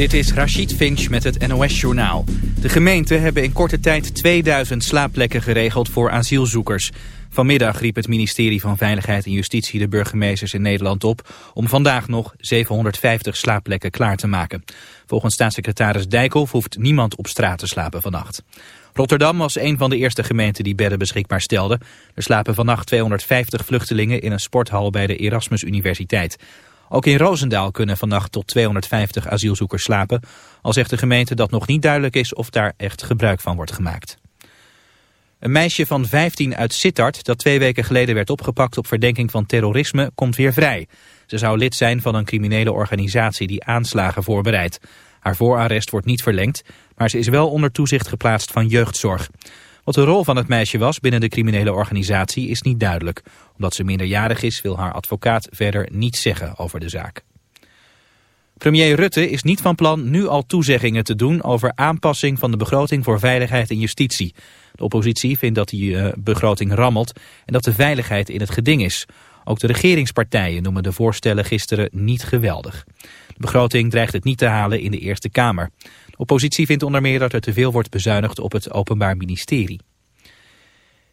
Dit is Rachid Finch met het NOS-journaal. De gemeenten hebben in korte tijd 2000 slaapplekken geregeld voor asielzoekers. Vanmiddag riep het ministerie van Veiligheid en Justitie de burgemeesters in Nederland op... om vandaag nog 750 slaapplekken klaar te maken. Volgens staatssecretaris Dijkhoff hoeft niemand op straat te slapen vannacht. Rotterdam was een van de eerste gemeenten die bedden beschikbaar stelde. Er slapen vannacht 250 vluchtelingen in een sporthal bij de Erasmus Universiteit. Ook in Roosendaal kunnen vannacht tot 250 asielzoekers slapen. Al zegt de gemeente dat nog niet duidelijk is of daar echt gebruik van wordt gemaakt. Een meisje van 15 uit Sittard, dat twee weken geleden werd opgepakt op verdenking van terrorisme, komt weer vrij. Ze zou lid zijn van een criminele organisatie die aanslagen voorbereidt. Haar voorarrest wordt niet verlengd, maar ze is wel onder toezicht geplaatst van jeugdzorg. Wat de rol van het meisje was binnen de criminele organisatie is niet duidelijk. Omdat ze minderjarig is wil haar advocaat verder niets zeggen over de zaak. Premier Rutte is niet van plan nu al toezeggingen te doen over aanpassing van de begroting voor veiligheid en justitie. De oppositie vindt dat die uh, begroting rammelt en dat de veiligheid in het geding is. Ook de regeringspartijen noemen de voorstellen gisteren niet geweldig. De begroting dreigt het niet te halen in de Eerste Kamer. Oppositie vindt onder meer dat er te veel wordt bezuinigd op het Openbaar Ministerie.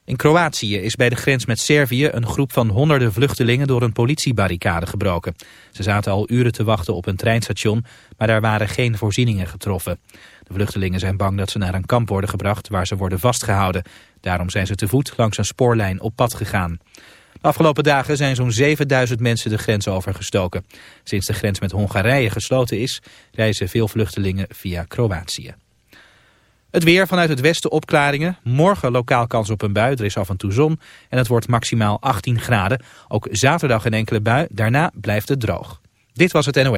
In Kroatië is bij de grens met Servië een groep van honderden vluchtelingen door een politiebarricade gebroken. Ze zaten al uren te wachten op een treinstation, maar daar waren geen voorzieningen getroffen. De vluchtelingen zijn bang dat ze naar een kamp worden gebracht waar ze worden vastgehouden. Daarom zijn ze te voet langs een spoorlijn op pad gegaan. Afgelopen dagen zijn zo'n 7000 mensen de grens overgestoken. Sinds de grens met Hongarije gesloten is, reizen veel vluchtelingen via Kroatië. Het weer vanuit het westen opklaringen. Morgen lokaal kans op een bui, er is af en toe zon. En het wordt maximaal 18 graden. Ook zaterdag een enkele bui, daarna blijft het droog. Dit was het NOS.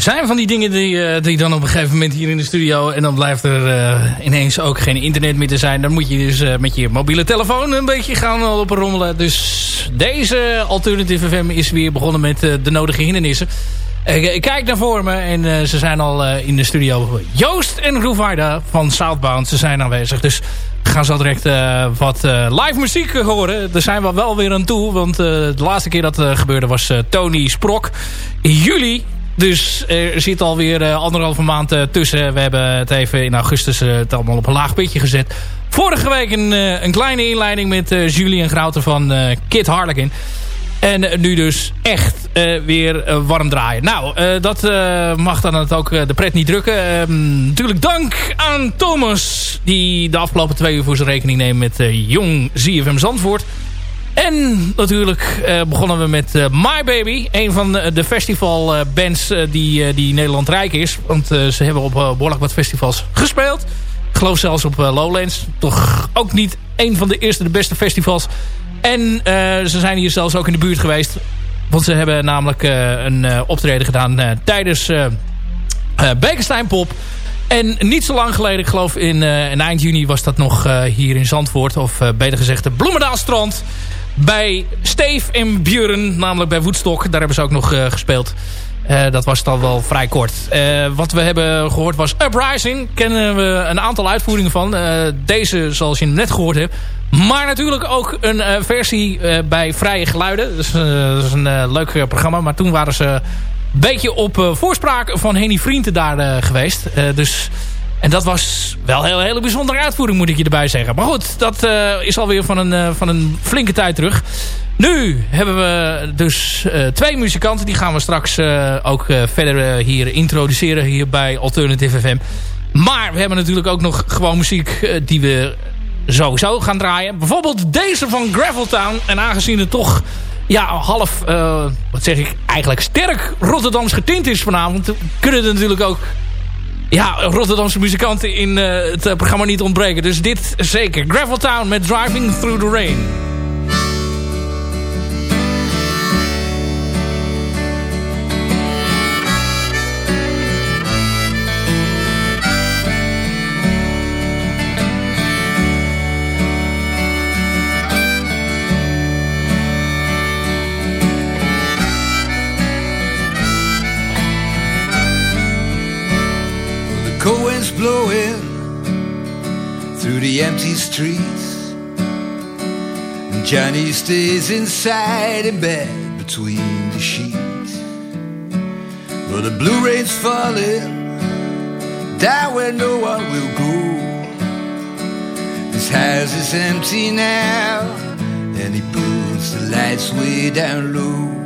Er zijn van die dingen die, die dan op een gegeven moment hier in de studio... en dan blijft er ineens ook geen internet meer te zijn. Dan moet je dus met je mobiele telefoon een beetje gaan op rommelen. Dus deze Alternative FM is weer begonnen met de nodige hindernissen. Ik kijk naar voor me en ze zijn al in de studio. Joost en Roevaarda van Southbound, ze zijn aanwezig. Dus we gaan zo direct wat live muziek horen. Daar zijn we wel weer aan toe, want de laatste keer dat gebeurde was Tony Sprok. In juli dus er zit alweer uh, anderhalve maand tussen. We hebben het even in augustus het allemaal op een laag pitje gezet. Vorige week een, een kleine inleiding met Julie en van Kit Harlequin. En nu dus echt uh, weer uh, warm draaien. Nou, uh, dat mag dan het ook de pret niet drukken. Ehm, natuurlijk dank aan Thomas. Die de afgelopen twee uur voor zijn rekening neemt met Jong ZFM Zandvoort. En natuurlijk begonnen we met My Baby. Een van de festivalbands die, die Nederland rijk is. Want ze hebben op behoorlijk wat festivals gespeeld. Ik geloof zelfs op Lowlands. Toch ook niet een van de eerste de beste festivals en ze zijn hier zelfs ook in de buurt geweest. Want ze hebben namelijk een optreden gedaan tijdens Bekenstein Pop. En niet zo lang geleden, ik geloof in, in eind juni was dat nog hier in Zandvoort. Of beter gezegd de Bloemendaalstrand. Bij Steve en Buren, namelijk bij Woodstock. Daar hebben ze ook nog gespeeld. Uh, dat was dan wel vrij kort. Uh, wat we hebben gehoord was Uprising. Kennen we een aantal uitvoeringen van. Deze, zoals je net gehoord hebt. Maar natuurlijk ook een versie bij Vrije Geluiden. Dus, dat is een leuk programma. Maar toen waren ze een beetje op voorspraak van Henny Vrienden daar geweest. dus... En dat was wel een hele, bijzondere uitvoering, moet ik je erbij zeggen. Maar goed, dat uh, is alweer van een, uh, van een flinke tijd terug. Nu hebben we dus uh, twee muzikanten. Die gaan we straks ook verder hier introduceren hier bij Alternative FM. Maar we hebben natuurlijk ook nog gewoon muziek die we sowieso gaan draaien. Bijvoorbeeld deze van Graveltown. En aangezien het toch ja, half, wat zeg ik, eigenlijk sterk Rotterdams getint is vanavond... kunnen er natuurlijk ook ja, Rotterdamse muzikanten in uh, het programma niet ontbreken. Dus dit zeker. Graveltown met Driving Through the Rain. Empty streets. And Johnny stays inside in bed between the sheets. But the blue rain's falling down where no one will go. This house is empty now, and he puts the lights way down low.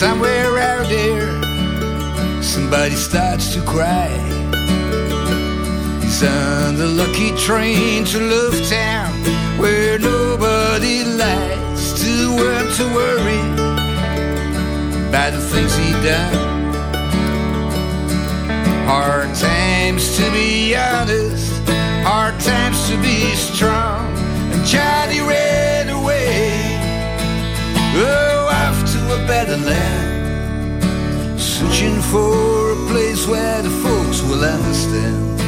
Somewhere out there, somebody starts to cry. He's on the lucky train to Love Town, where nobody likes to work to worry about the things he done. Hard times to be honest, hard times to be strong. And Johnny ran away. Oh, a better land. Searching for a place where the folks will understand.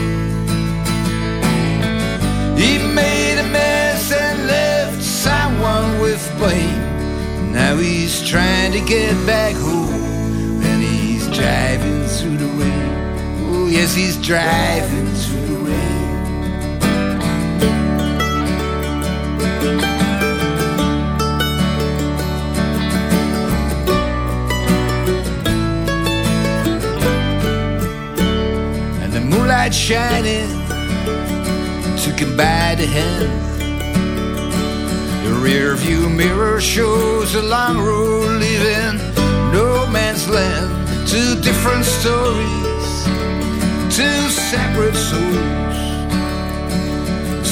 He made a mess and left someone with blame. Now he's trying to get back home. And he's driving through the rain. Oh, yes, he's driving through the rain. Moonlight shining took him by the hand. The rear view mirror shows a long road leaving no man's land. Two different stories, two separate souls.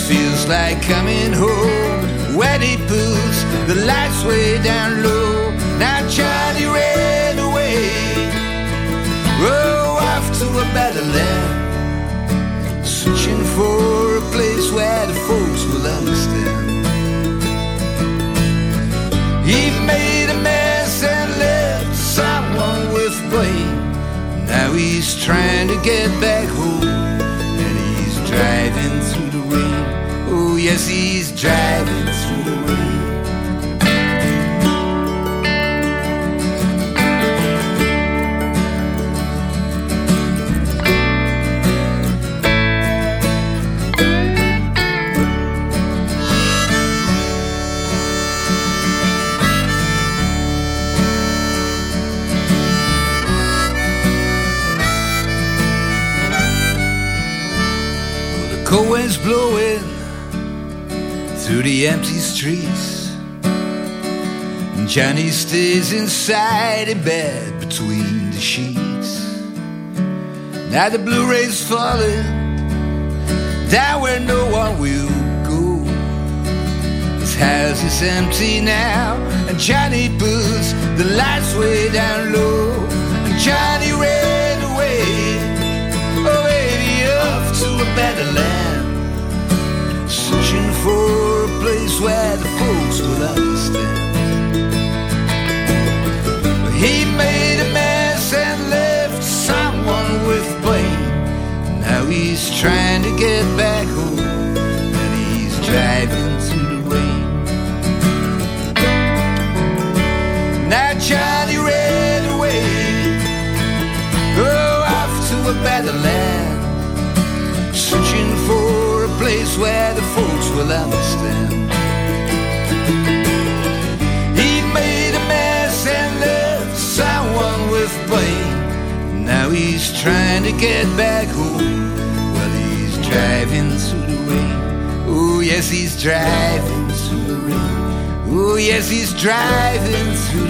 Feels like coming home when he puts the lights way down low. Now Johnny ran away, oh, off to a better land searching for a place where the folks will understand. He made a mess and left someone with blame. Now he's trying to get back home, and he's driving through the rain. Oh yes, he's driving through empty streets. And Johnny stays inside in bed between the sheets. Now the blue rays falling down where no one will go. His house is empty now, and Johnny puts the lights way down low. And Johnny ran away, oh baby, off to a better land, searching for a place where the folks will understand. But he made a mess and left someone with blame. Now he's trying to get back home, and he's driving through the rain. Now Johnny ran away, oh, off to a better land, searching for a place where folks will understand. He made a mess and left someone with blame. Now he's trying to get back home. Well, he's driving through the rain. Oh, yes, he's driving through the rain. Oh, yes, he's driving through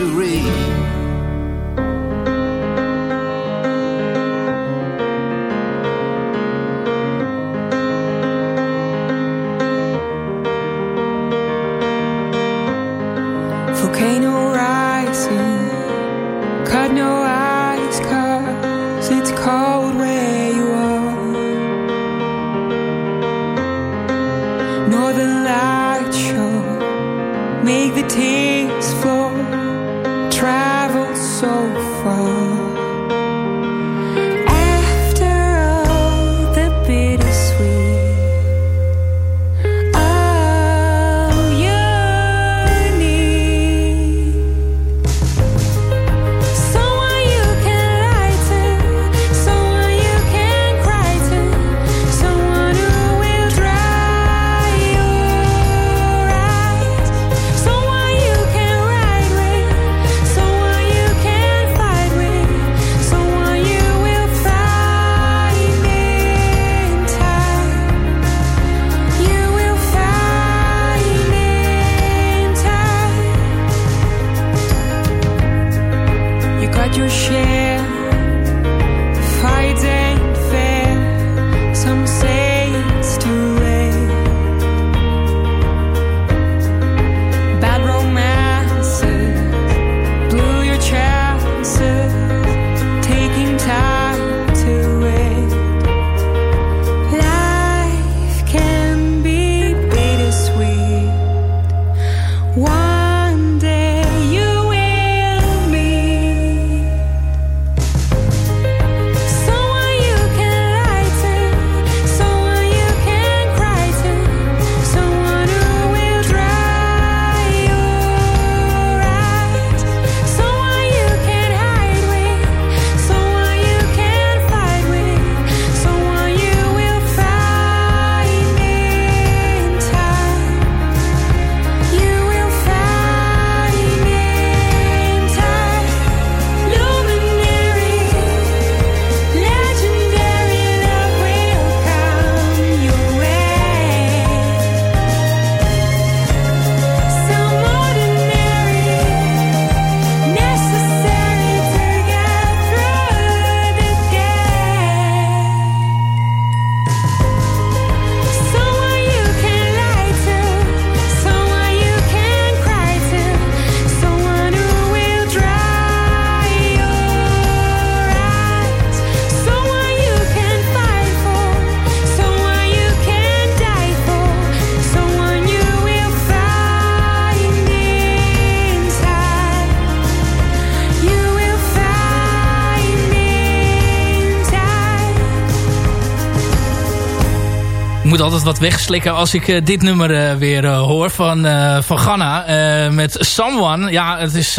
moet altijd wat wegslikken als ik eh, dit nummer eh, weer eh, hoor van, van Ghana. met Someone. Ja, het is,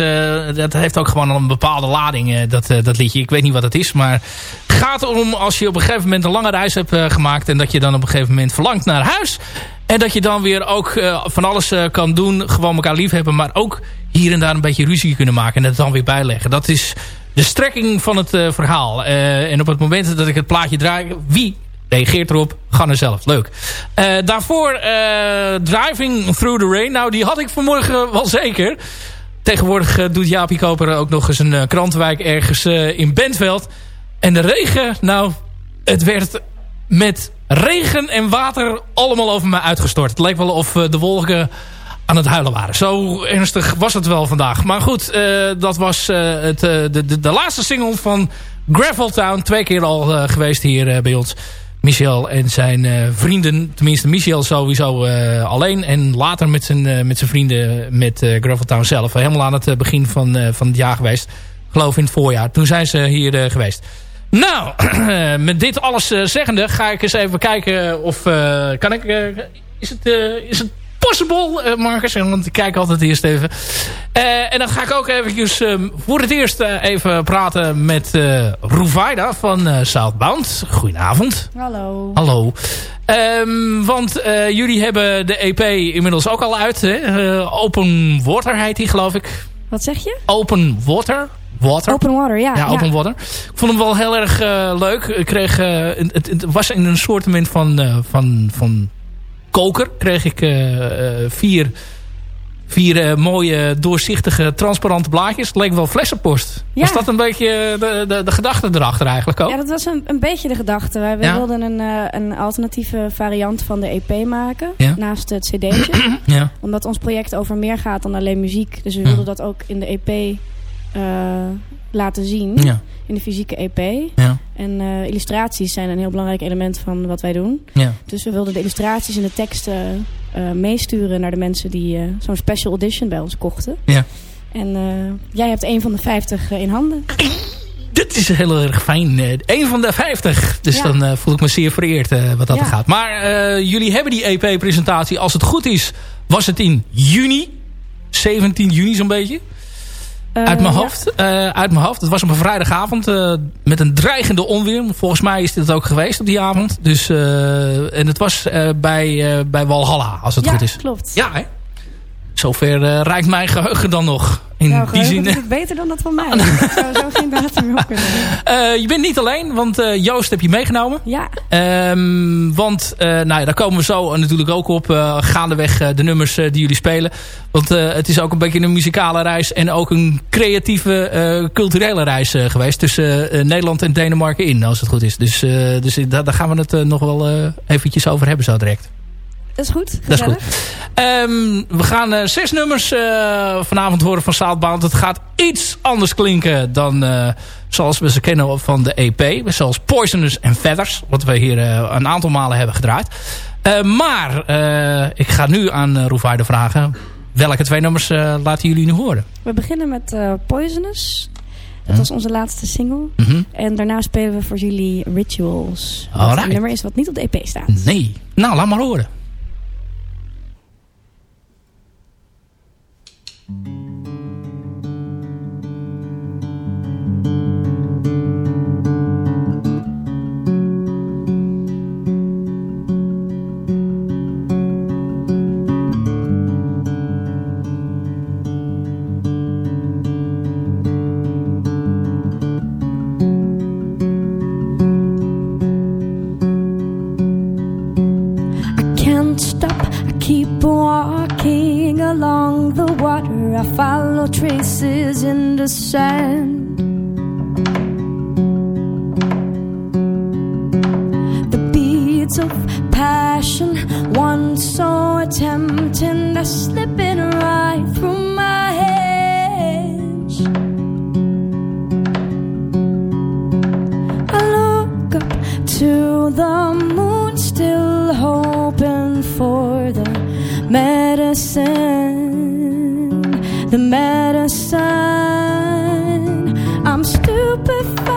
dat heeft ook gewoon een bepaalde lading, dat, dat liedje. Ik weet niet wat het is, maar het gaat erom als je op een gegeven moment een lange reis hebt gemaakt... en dat je dan op een gegeven moment verlangt naar huis... En dat je dan weer ook van alles kan doen. Gewoon elkaar lief hebben. Maar ook hier en daar een beetje ruzie kunnen maken. En het dan weer bijleggen. Dat is de strekking van het verhaal. En op het moment dat ik het plaatje draai... Wie reageert erop? Ganne zelf. Leuk. Eh, daarvoor eh, Driving Through the Rain. Nou, die had ik vanmorgen wel zeker. Tegenwoordig eh, doet Jaapie Koper ook nog eens een krantenwijk ergens in Bentveld. En de regen, nou, het werd met regen en water allemaal over mij uitgestort. Het leek wel of de wolken aan het huilen waren. Zo ernstig was het wel vandaag. Maar goed, dat was het, de, de, de laatste single van Graveltown. Twee keer al geweest hier bij ons. Michel en zijn eh, vrienden. Tenminste, Michel sowieso eh, alleen. En later met zijn, eh, met zijn vrienden met eh, Graveltown zelf. Helemaal aan het begin van, van het jaar geweest. Geloof in het voorjaar. Toen zijn ze hier geweest. Nou, met dit alles zeggende ga ik eens even kijken of... kan ik... is, het, is het possible, eh, Marcus? Want ik kijk altijd eerst even. Eh, en dan ga ik ook eventjes eh, voor het eerst eh, even praten met Ruvaida van Southbound. Goedenavond. Hallo. Hallo. Ehm, want jullie hebben de EP inmiddels ook al uit. Hè? Open Water heet die, geloof ik. Wat zeg je? Open Water. Water. Open water, ja. Ja, Open Water. Ik vond hem wel heel erg leuk. Ik kreeg, het, het, was in een soort van, van, van koker. Kreeg ik eh, eh, vier, vier eh, mooie, doorzichtige, transparante blaadjes. Het leek wel flessenpost. Ja. Was dat een beetje de, de, de gedachte erachter eigenlijk ook? Ja, dat was een, een beetje de gedachte. Wij we Ja. wilden een, een alternatieve variant van de EP maken. Ja. Naast het cd'tje. Ja. Omdat ons project over meer gaat dan alleen muziek. Dus we Ja. wilden dat ook in de EP laten zien. Ja. In de fysieke EP. Ja. En eh, illustraties zijn een heel belangrijk element van wat wij doen. Ja. Dus we wilden de illustraties en de teksten eh, meesturen naar de mensen die eh, zo'n special edition bij ons kochten. Ja. En eh, jij hebt een van de 50 in handen. Dit is heel erg fijn. Eh, Eén van de 50. Dus Ja. dan eh, voel ik me zeer vereerd eh, wat dat Ja. gaat. Maar eh, jullie hebben die EP-presentatie. Als het goed is, was het in juni. 17 juni zo'n beetje. Eh, Uit mijn ja. hoofd. eh, uit mijn hoofd. Het was op een vrijdagavond. eh, met een dreigende onweer. Volgens mij is dit ook geweest op die avond. Dus, eh, en het was eh, bij, eh, bij Walhalla, als het ja, goed is. klopt. Ja, hè? Zover eh reikt mijn geheugen dan nog. In Nou, die zin. is het beter dan dat van mij. Ik zou zo geen datum meer op kunnen. Eh, je bent niet alleen, want eh, Joost heb je meegenomen. Ja, Ehm, want, nou ja, daar komen we zo natuurlijk ook op. gaandeweg de nummers die jullie spelen. Want het is ook een beetje een muzikale reis. En ook een creatieve, culturele reis geweest. Tussen Nederland en Denemarken in, als het goed is. Dus, dus daar, daar gaan we het nog wel eventjes over hebben zo direct. Dat is goed. Dat is Gezellig. goed. Ehm, we gaan eh, zes nummers eh, vanavond horen van Southbound. Het gaat iets anders klinken dan eh, zoals we ze kennen van de EP. Zoals Poisonous and Feathers. Wat we hier een aantal malen hebben gedraaid. Maar ik ga nu aan uh, vragen. Welke twee nummers laten jullie nu horen? We beginnen met Poisonous. Dat Hm. was onze laatste single. Mhm. En daarna spelen we voor jullie Rituals. Wat een nummer is wat niet op de EP staat. Nee. Nou, laat maar horen. I keep walking along the water. I follow traces in the sand. The beats of passion, once so tempting, they're slipping medicine. The medicine. I'm stupefied.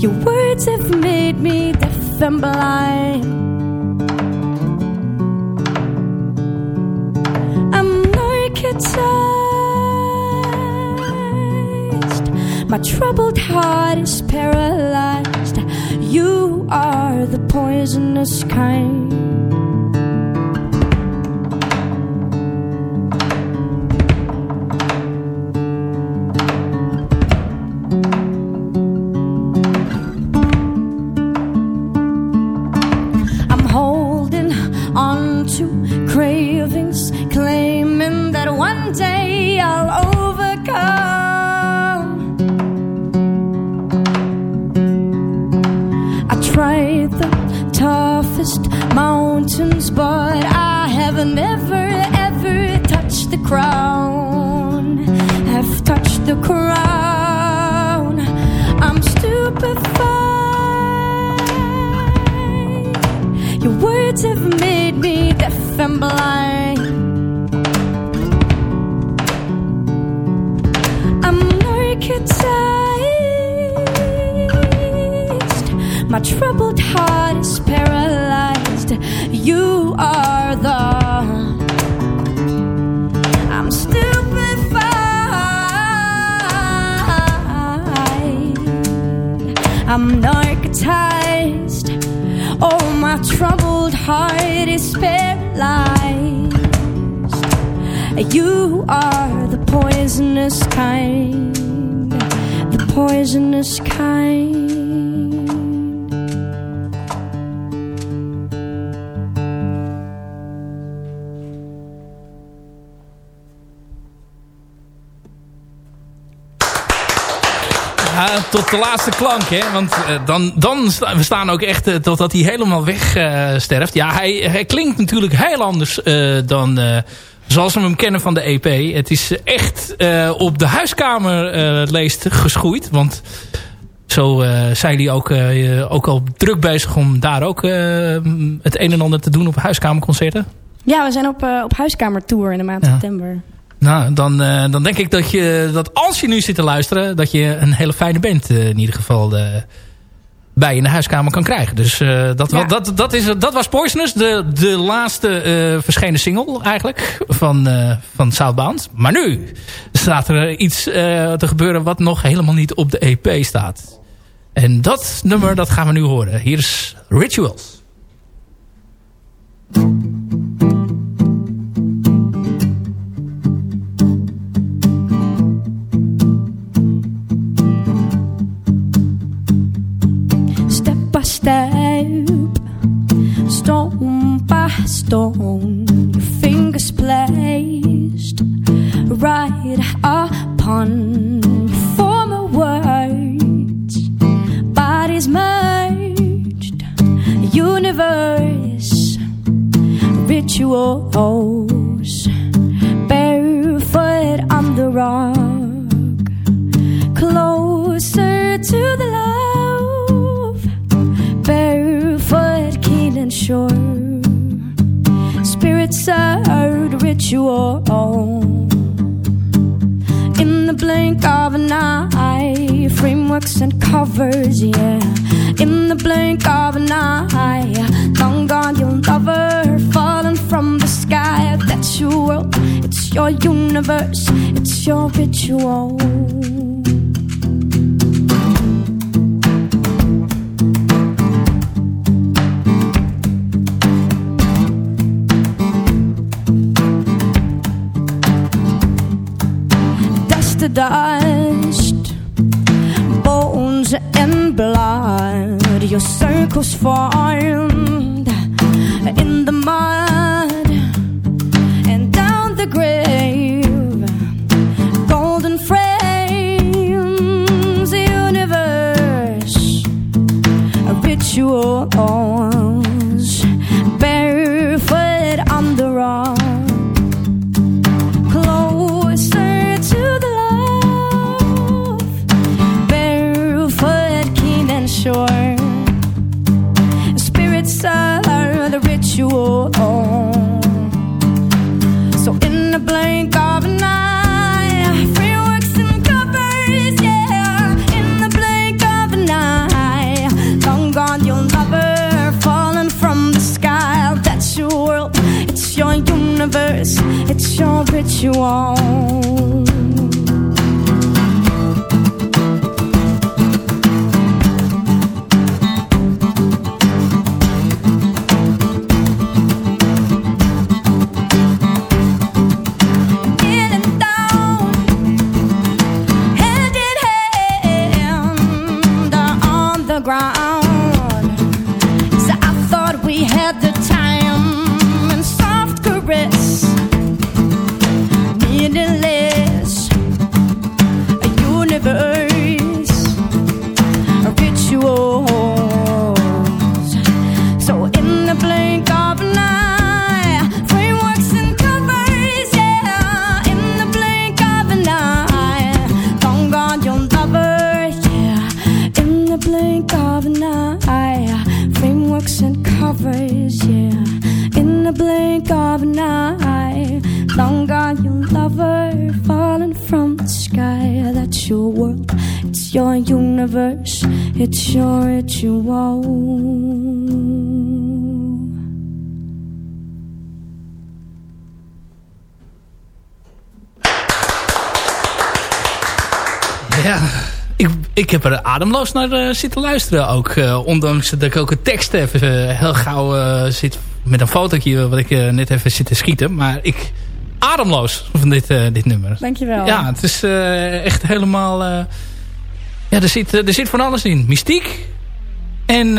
Your words have made me deaf and blind. My troubled heart is paralyzed. You are the poisonous kind. My troubled heart is paralyzed. You are the. I'm stupefied. I'm narcotized. Oh, my troubled heart is paralyzed. You are the poisonous kind, the poisonous kind. Tot de laatste klank, hè. Want eh, dan, dan sta- we staan ook echt eh, totdat hij helemaal wegsterft. sterft. ja, hij, hij klinkt natuurlijk heel anders eh, dan eh, zoals we hem kennen van de EP. Het is echt eh, op de huiskamer eh, leest geschoeid. Want zo eh, zijn die ook, eh, ook al druk bezig om daar ook eh, het een en ander te doen op huiskamerconcerten. Ja, we zijn op, eh, op huiskamertour in de maand Ja. september. Nou, dan, eh, dan denk ik dat, je, dat als je nu zit te luisteren... dat je een hele fijne band eh, in ieder geval eh, bij je in de huiskamer kan krijgen. Dus dat, Ja. dat, dat, is, dat was Poisonous, de, de laatste verschenen single eigenlijk van, van Southbound. Maar nu staat er iets te gebeuren wat nog helemaal niet op de EP staat. En dat nummer, dat gaan we nu horen. Hier is Rituals. Stone your fingers placed right upon former words, bodies merged, universe, rituals, barefoot on the rock closer to the love, barefoot, keen and sure. Served ritual. In the blink of an eye, frameworks and covers, yeah. In the blink of an eye, long gone, you'll never fallen from the sky. That's your world, it's your universe, it's your ritual. circles form it's your ritual. Heb er ademloos naar eh, zitten luisteren ook. eh, ondanks dat ik ook het tekst even eh, heel gauw zit met een fotootje wat ik net even zit te schieten. Maar ik ademloos van dit, dit nummer. Dankjewel. Ja, het is echt helemaal... ja, er zit, er zit van alles in. Mystiek. En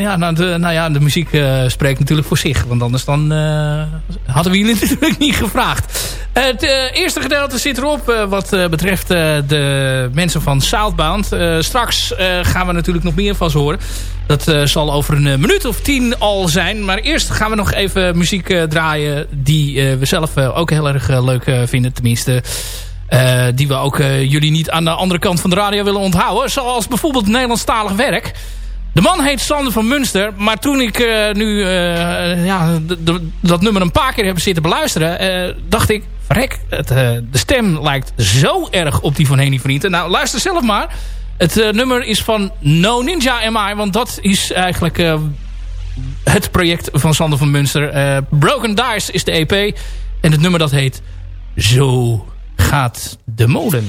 ja, nou, de, nou ja, de muziek spreekt natuurlijk voor zich. Want anders dan hadden we jullie natuurlijk niet gevraagd. Het eh, eerste gedeelte zit erop eh, wat eh, betreft de mensen van Southbound. Straks gaan we natuurlijk nog meer van ze horen. Dat zal over een minuut of tien al zijn. Maar eerst gaan we nog even muziek draaien die we zelf ook heel erg leuk vinden. Tenminste... die we ook jullie niet aan de andere kant van de radio willen onthouden. Zoals bijvoorbeeld Nederlandstalig werk. De man heet Sander van Munster. Maar toen ik nu ja, dat nummer een paar keer heb zitten beluisteren... dacht ik, verrek, het, eh, de stem lijkt zo erg op die van Henny Vrienden. Nou, luister zelf maar. Het eh, nummer is van No Ninja MI. Want dat is eigenlijk eh, het project van Sander van Munster. Broken Dice is de EP. En het nummer dat heet. Zo gaat de molen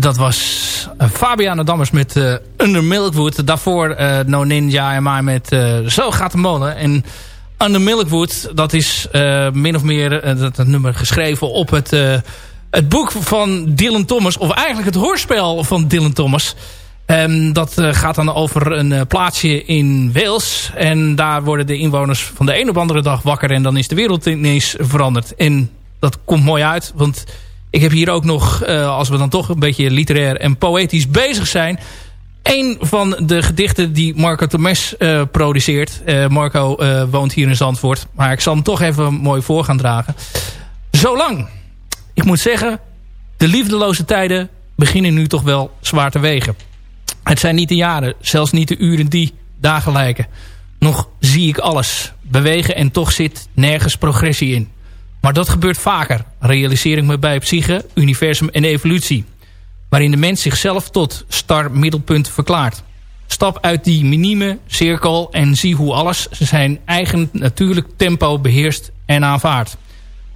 dat was uh, Fabiana Dammers met eh, Under Milkwood. Daarvoor eh, No Ninja en mij met eh, Zo gaat de molen. En Under Milkwood, dat is eh, min of meer eh, dat, nummer geschreven op het, eh, het boek van Dylan Thomas. Of eigenlijk het hoorspel van Dylan Thomas. Ehm, dat eh, gaat dan over een eh, plaatsje in Wales. En daar worden de inwoners van de een op andere dag wakker. En dan is de wereld ineens veranderd. En dat komt mooi uit, want... Ik heb hier ook nog, eh, als we dan toch een beetje literair en poëtisch bezig zijn... een van de gedichten die Marco Tomes eh, produceert. Eh, Marco woont hier in Zandvoort. Maar ik zal hem toch even mooi voor gaan dragen. Zolang. Ik moet zeggen, de liefdeloze tijden beginnen nu toch wel zwaar te wegen. Het zijn niet de jaren, zelfs niet de uren die dagen lijken. Nog zie ik alles bewegen en toch zit nergens progressie in. Maar dat gebeurt vaker, realiseer ik me bij psyche, universum en evolutie. Waarin de mens zichzelf tot star middelpunt verklaart. Stap uit die minieme cirkel en zie hoe alles zijn eigen natuurlijk tempo beheerst en aanvaardt.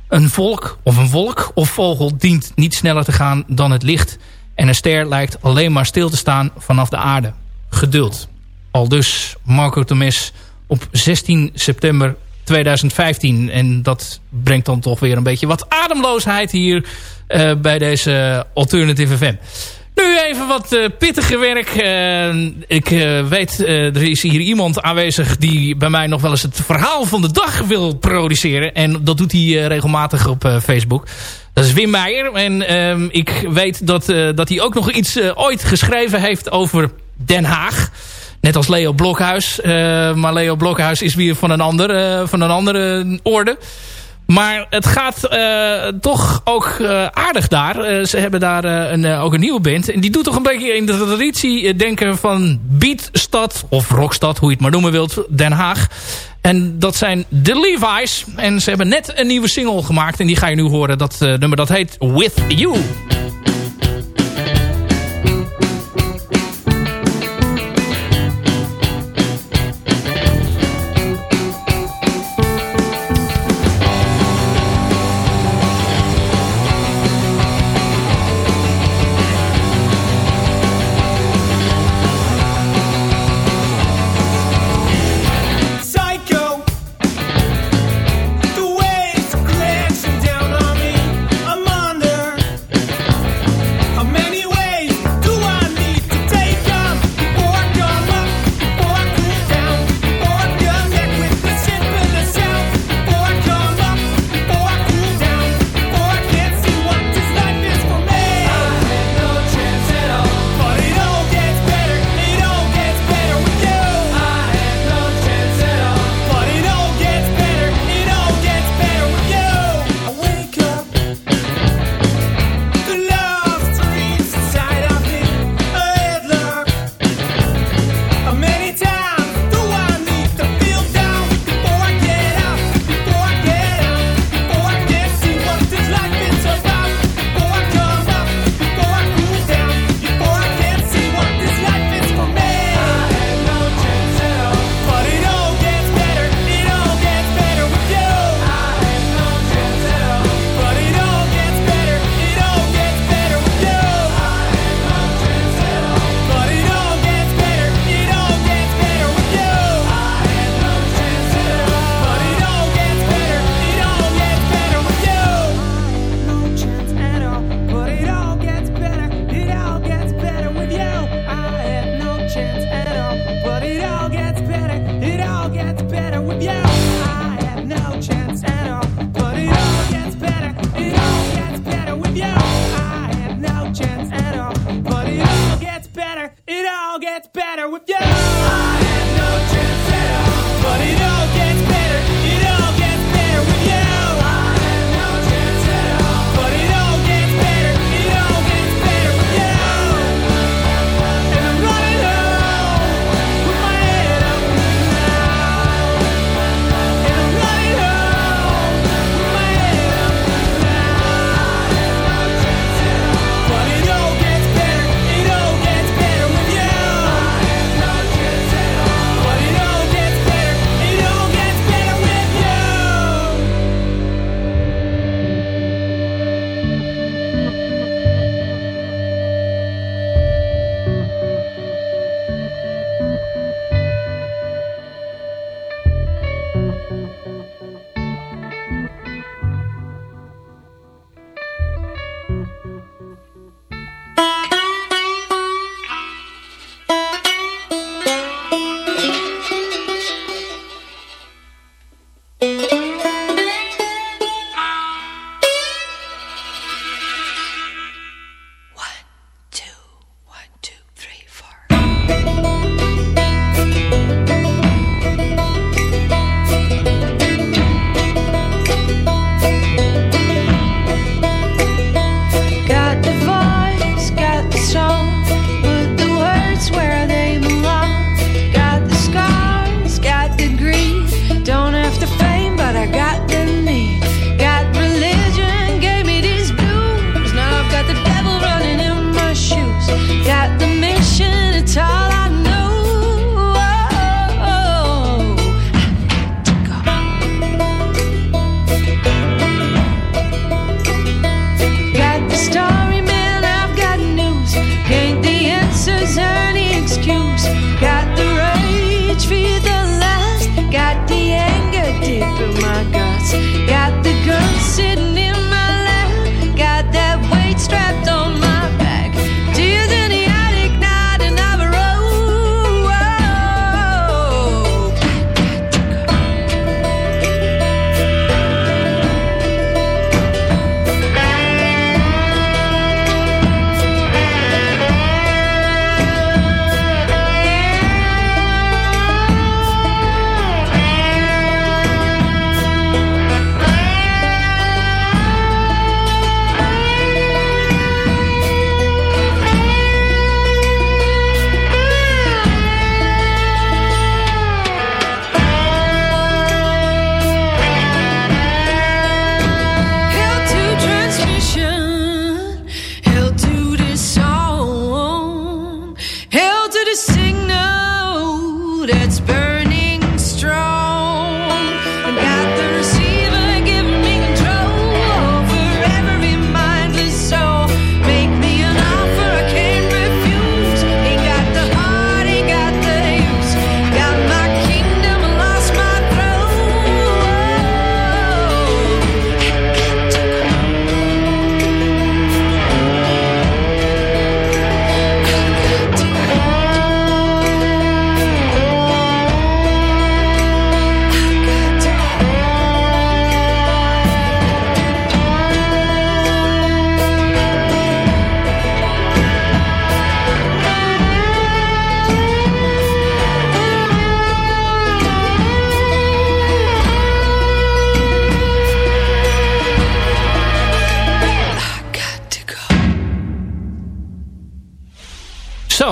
Een volk of een wolk of vogel dient niet sneller te gaan dan het licht... en een ster lijkt alleen maar stil te staan vanaf de aarde. Geduld. Al dus Marco Tomes op 16 september 2015. En dat brengt dan toch weer een beetje wat ademloosheid hier uh, bij deze Alternative FM. Nu even wat uh, pittiger werk. Uh, ik weet, er is hier iemand aanwezig die bij mij nog wel eens het verhaal van de dag wil produceren. En dat doet hij regelmatig op Facebook. Dat is Wim Meijer. En ehm, ik weet dat, dat hij ook nog iets ooit geschreven heeft over Den Haag. Net als Leo Blokhuis. Eh, maar Leo Blokhuis is weer van een, ander, eh, van een andere orde. Maar het gaat eh, toch ook aardig daar. Ze hebben daar een, ook een nieuwe band. En die doet toch een beetje in de traditie denken van Beatstad of Rockstad, hoe je het maar noemen wilt, Den Haag. En dat zijn de Levi's. En ze hebben net een nieuwe single gemaakt. En die ga je nu horen. Dat nummer dat heet With You.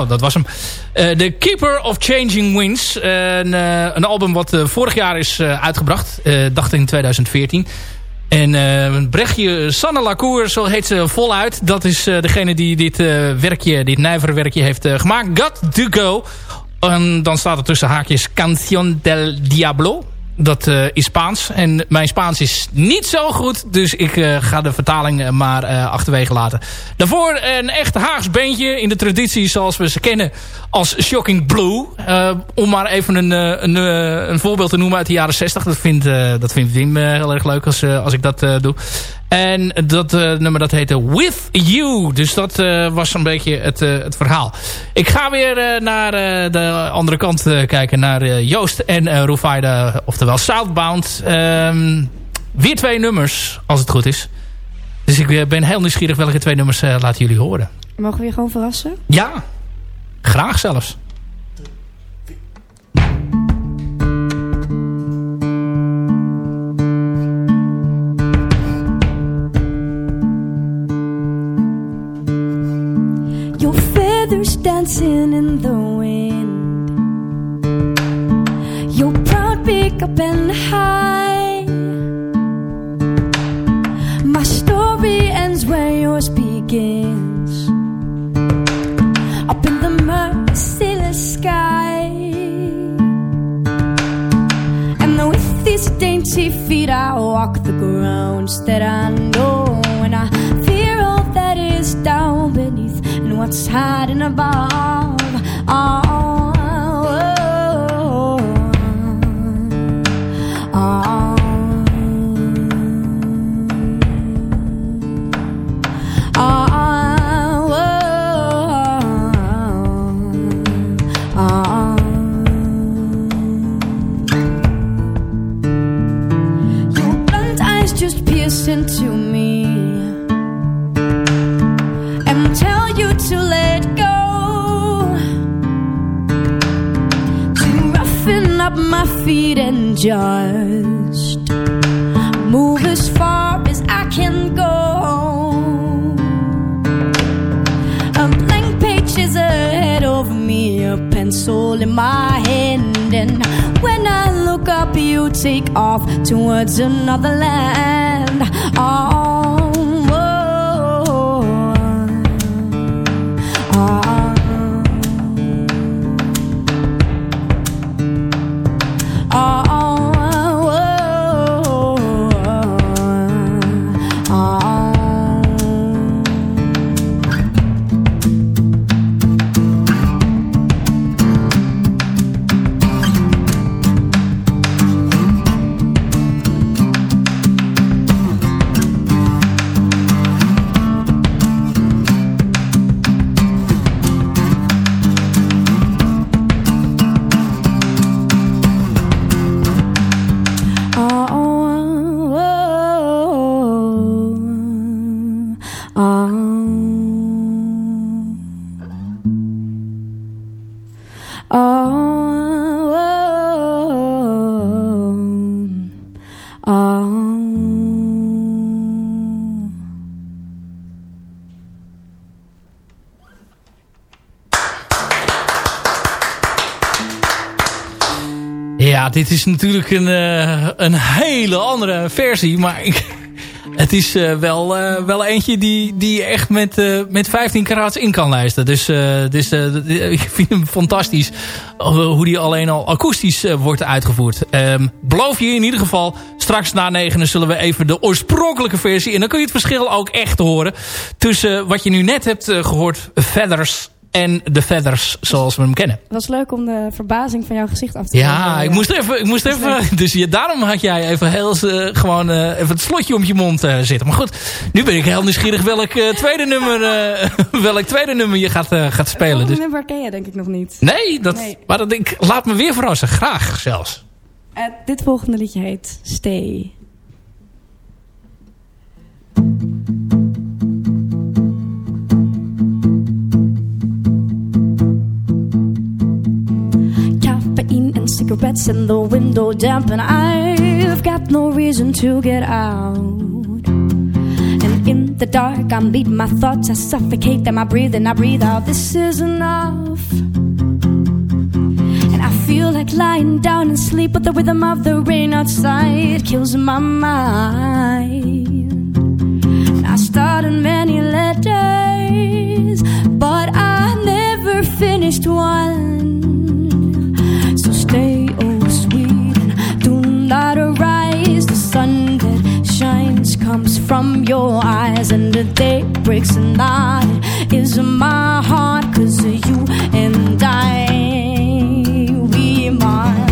Dat was hem. Eh, The Keeper of Changing Winds. Een, eh, een album wat eh, vorig jaar is eh, uitgebracht. eh, dacht in 2014. En eh Brechtje Sanne Lacour, zo heet ze voluit. Dat is eh, degene die dit eh, werkje, dit nijverwerkje heeft eh, gemaakt. Got to Go. En dan staat er tussen haakjes Canción del Diablo. Dat eh, is Spaans. En mijn Spaans is niet zo goed. Dus ik eh, ga de vertaling eh, maar achterwege laten. Daarvoor een echt Haags beentje. In de traditie zoals we ze kennen als Shocking Blue. Om maar even een, een, een voorbeeld te noemen uit de jaren 60. Dat vindt, dat vindt Wim heel erg leuk als, als ik dat doe. En dat eh, nummer dat heette With You. Dus dat eh, was een beetje het, eh, het verhaal. Ik ga weer naar de andere kant kijken. Naar Joost en eh Rofaida. Oftewel Southbound. Ehm, weer twee nummers, als het goed is. Dus ik ben heel nieuwsgierig welke twee nummers laten jullie horen. Mogen we je gewoon verrassen? Ja, graag zelfs. Feathers dancing in the wind. Your proud big up and high. My story ends where yours begins. Up in the merciless sky. And with these dainty feet, I walk the grounds that I know. outside in above. Oh. My feet and just move as far as I can go. A blank page is ahead of me, a pencil in my hand, and when I look up, you take off towards another land. Oh, dit is natuurlijk een, eh, een hele andere versie. Maar ik, Het is eh, wel, eh, wel eentje die, die echt met, met 15 karaats in kan lijsten. Dus, dus ik vind hem fantastisch hoe die alleen al akoestisch wordt uitgevoerd. Ehm, beloof je in ieder geval, straks na negenen zullen we even de oorspronkelijke versie... en dan kun je het verschil ook echt horen tussen wat je nu net hebt eh, gehoord, Feathers en de Feathers zoals we hem kennen. Het was leuk om de verbazing van jouw gezicht af te Ja, zien. ik moest even, ik moest Dat is even dus je, daarom had jij even heel eh, gewoon eh, even het slotje om je mond eh, zitten. Maar goed, nu ben ik heel nieuwsgierig welk tweede nummer, welk tweede nummer je gaat, gaat spelen. Volgende Dus, nummer ken je denk ik nog niet. nee, dat, Nee. maar dat ik laat me weer verrassen, graag zelfs. Dit volgende liedje heet Stay. Cigarettes in the window damp and I've got no reason to get out. And in the dark I meet my thoughts, I suffocate them, I breathe in, I breathe out. This is enough. And I feel like lying down and sleep, but the rhythm of the rain outside kills my mind. And I started many letters, but I never finished one. Breaks, and that is my heart, cause you and I. We must.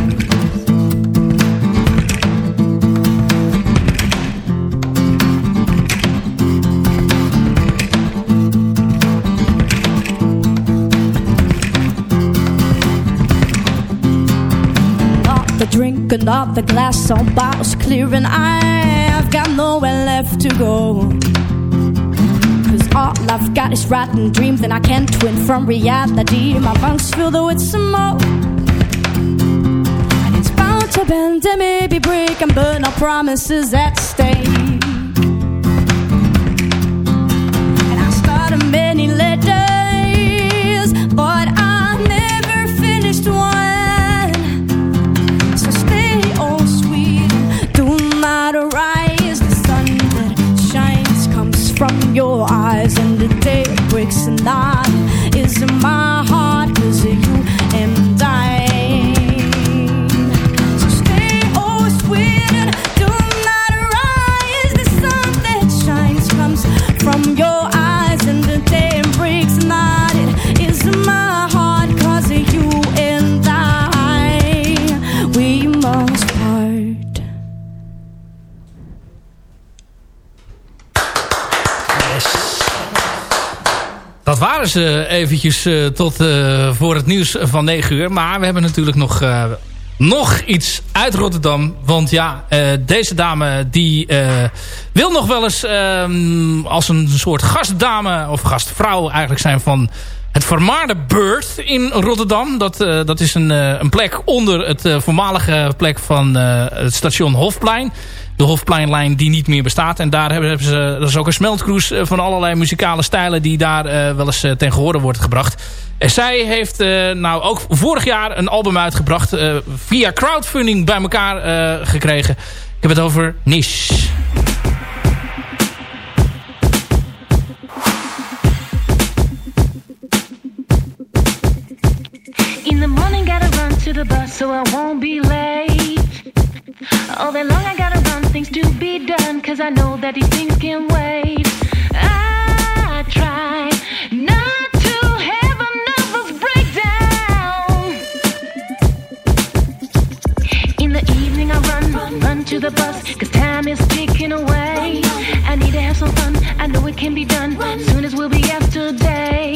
Not the drink, not the glass, all bottles clear, and I've got nowhere left to go. All got is rotten dreams, and I can't twin from reality. My lungs filled with smoke. And it's bound to bend and maybe break, and burn our promises at stake. Waren ze eventjes eh, tot eh, voor het nieuws van 9 uur. Maar we hebben natuurlijk nog, eh, nog iets uit Rotterdam. Want ja, eh, deze dame die eh, wil nog wel eens ehm, als een soort gastdame of gastvrouw eigenlijk zijn van het vermaarde Beurt in Rotterdam. Dat, eh, dat is een, eh, een plek onder het eh, voormalige plek van eh, het station Hofplein. De Hofpleinlijn die niet meer bestaat. En daar hebben, ze, dat is ook een smeltkroes eh, van allerlei muzikale stijlen die daar eh, wel eens eh, ten gehore wordt gebracht. En zij heeft eh, nou ook vorig jaar een album uitgebracht. via crowdfunding bij elkaar gekregen. Ik heb het over Niche. In the morning, gotta run to the bus so I won't be late. All day long, I gotta run things to be done, cause I know that these things can wait. I try not to have a nervous breakdown. In the evening, I run, run run to the bus, cause time is ticking away. I need to have some fun, I know it can be done, soon as we'll be yesterday.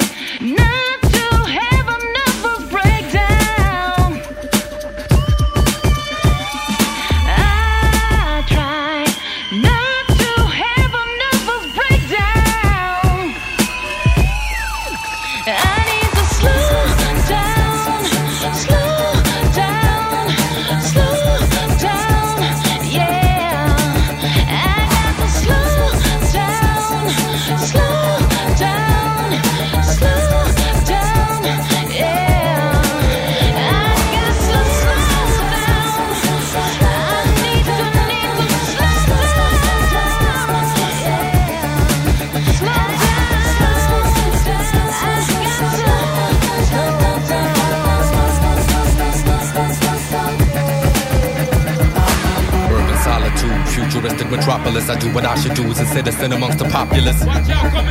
citizen amongst the populace.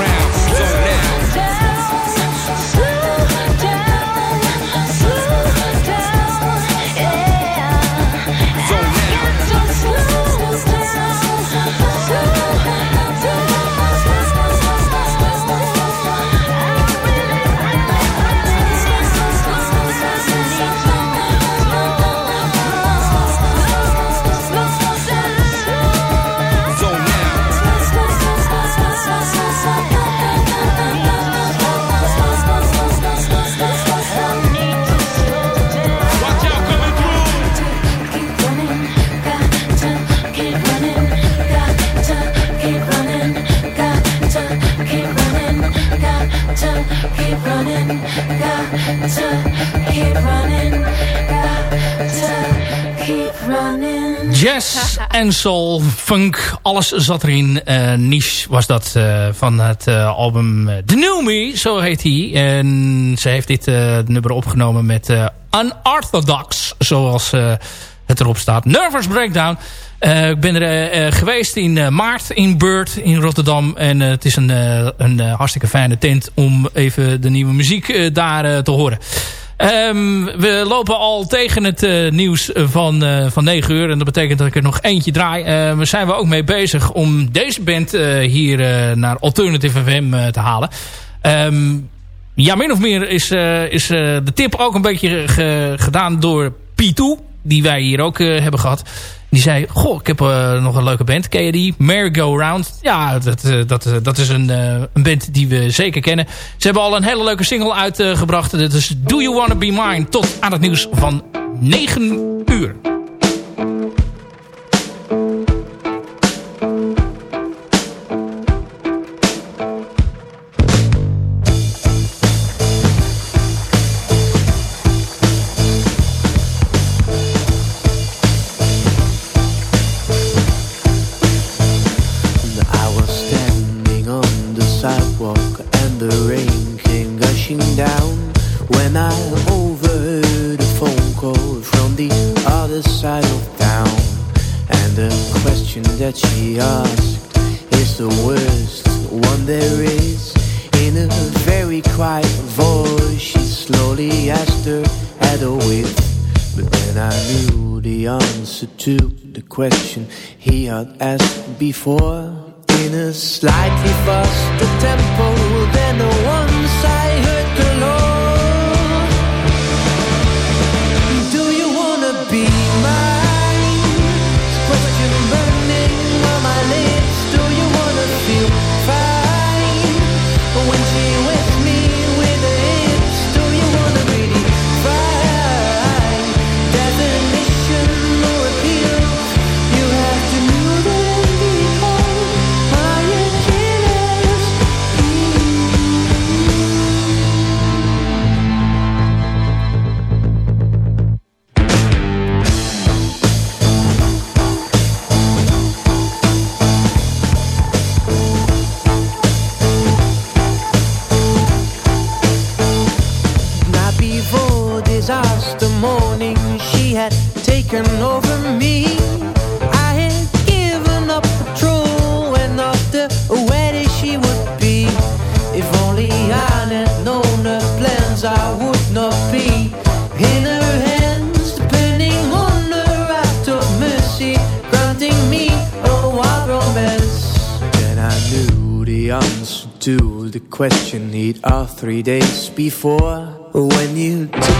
So now. Jazz en soul, funk, alles zat erin. Eh niche was dat eh, van het eh, album The New Me, zo heet hij. En ze heeft dit nummer opgenomen met Unorthodox, zoals het erop staat. Nervous Breakdown. Ik ben er geweest in maart in Bird in Rotterdam. En het is een, een hartstikke fijne tent om even de nieuwe muziek daar te horen. Ehm, we lopen al tegen het eh, nieuws van, eh, van 9 uur. En dat betekent dat ik er nog eentje draai. Eh we zijn we ook mee bezig om deze band eh, hier eh, naar Alternative FM eh, te halen. Ehm, ja, min of meer is, eh, is eh, de tip ook een beetje ge- gedaan door P2. Die wij hier ook eh, hebben gehad. Die zei, goh, ik heb eh, nog een leuke band. Ken je die? Merry Go Round. Ja, dat, eh, dat, eh, dat is een, een band die we zeker kennen. Ze hebben al een hele leuke single uitgebracht. Dat is Do You Wanna Be Mine. Tot aan het nieuws van 9 uur. The worst one there is. In a very quiet voice, she slowly asked her at a width. But then I knew the answer to the question he had asked before. In a slightly faster tempo than question he'd asked three days before. When you took